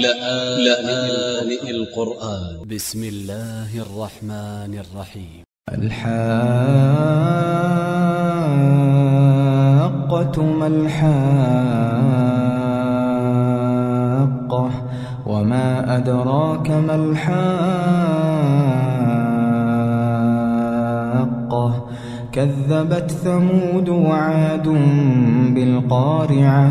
لآن القرآن. ب س م الله الرحمن الرحيم. الحاقة ما الحاقة وما أدراك ما الحاقة. كذبت ثمود وعاد بالقارعة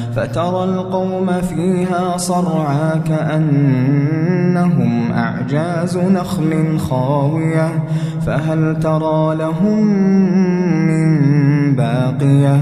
فترى القوم فيها صرعا كأنهم أعجاز نخل خاوية فهل ترى لهم من باقية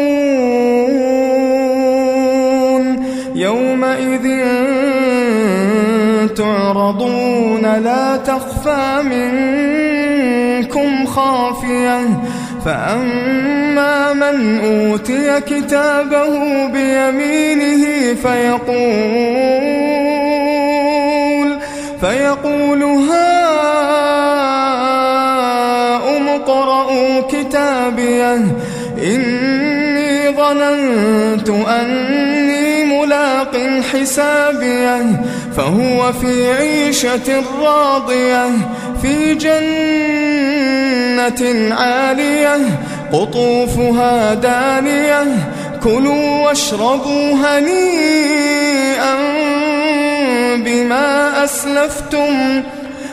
تعرضون لا تخفى منكم خافية. فأما من أوتي كتابه بيمينه فيقول فيقول هاؤم اقرءوا كتابيه. إني ظننت أني ملاق حسابيه فهو في عيشة راضية في جنة عالية قطوفها دانية كلوا واشربوا هنيئا بما أسلفتم.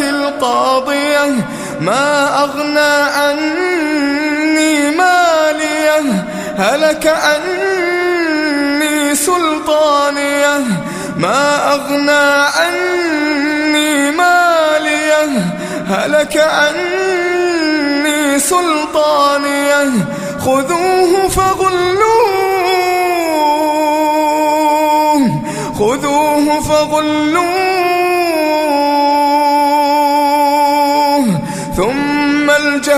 القاضية ما أغنى عني مالية هلك عني سلطانية ما أغنى عني مالية هلك عني سلطانية خذوه فغلوه خذوه فغلوه.